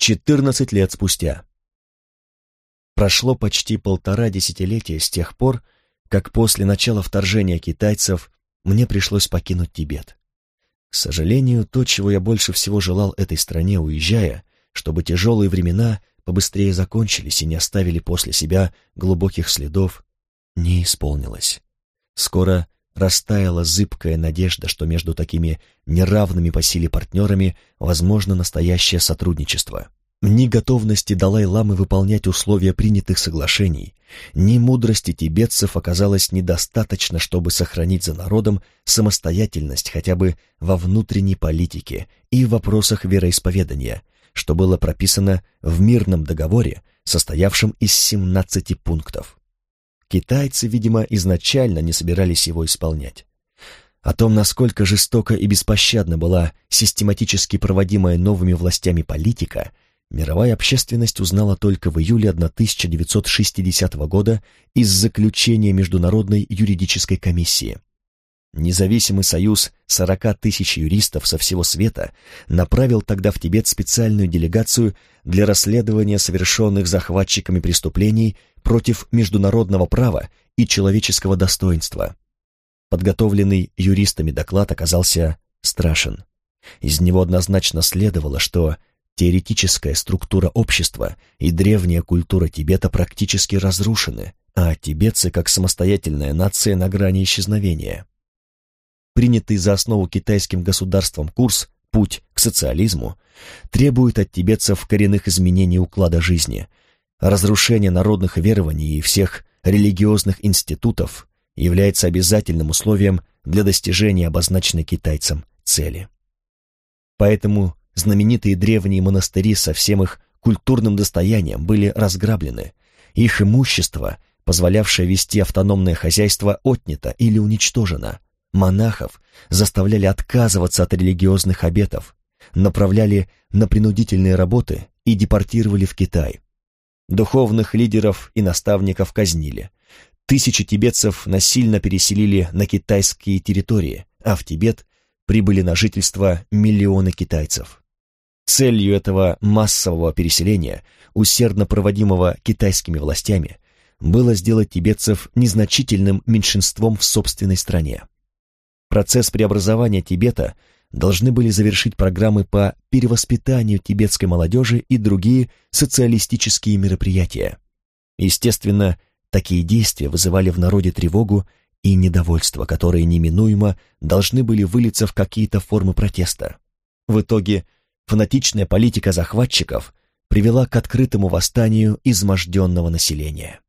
14 лет спустя. Прошло почти полтора десятилетия с тех пор, как после начала вторжения китайцев мне пришлось покинуть Тибет. К сожалению, то, чего я больше всего желал этой стране, уезжая, чтобы тяжелые времена побыстрее закончились и не оставили после себя глубоких следов, не исполнилось. Скоро растаяла зыбкая надежда, что между такими неравными по силе партнерами возможно настоящее сотрудничество. Ни готовности Далай-ламы выполнять условия принятых соглашений, ни мудрости тибетцев оказалось недостаточно, чтобы сохранить за народом самостоятельность хотя бы во внутренней политике и в вопросах вероисповедания, что было прописано в мирном договоре, состоявшем из 17 пунктов. Китайцы, видимо, изначально не собирались его исполнять. О том, насколько жестоко и беспощадно была систематически проводимая новыми властями политика, мировая общественность узнала только в июле 1960 года из заключения Международной юридической комиссии. Независимый союз 40 тысяч юристов со всего света направил тогда в Тибет специальную делегацию для расследования совершенных захватчиками преступлений против международного права и человеческого достоинства. Подготовленный юристами доклад оказался страшен. Из него однозначно следовало, что теоретическая структура общества и древняя культура Тибета практически разрушены, а тибетцы как самостоятельная нация на грани исчезновения принятый за основу китайским государством курс «Путь к социализму» требует от тибетцев коренных изменений уклада жизни, разрушения народных верований и всех религиозных институтов является обязательным условием для достижения обозначенной китайцам цели. Поэтому знаменитые древние монастыри со всем их культурным достоянием были разграблены, их имущество, позволявшее вести автономное хозяйство, отнято или уничтожено, монахов заставляли отказываться от религиозных обетов, направляли на принудительные работы и депортировали в Китай. Духовных лидеров и наставников казнили. Тысячи тибетцев насильно переселили на китайские территории, а в Тибет прибыли на жительство миллионы китайцев. Целью этого массового переселения, усердно проводимого китайскими властями, было сделать тибетцев незначительным меньшинством в собственной стране. Процесс преобразования Тибета должны были завершить программы по перевоспитанию тибетской молодежи и другие социалистические мероприятия. Естественно, такие действия вызывали в народе тревогу и недовольство, которые неминуемо должны были вылиться в какие-то формы протеста. В итоге фанатичная политика захватчиков привела к открытому восстанию изможденного населения.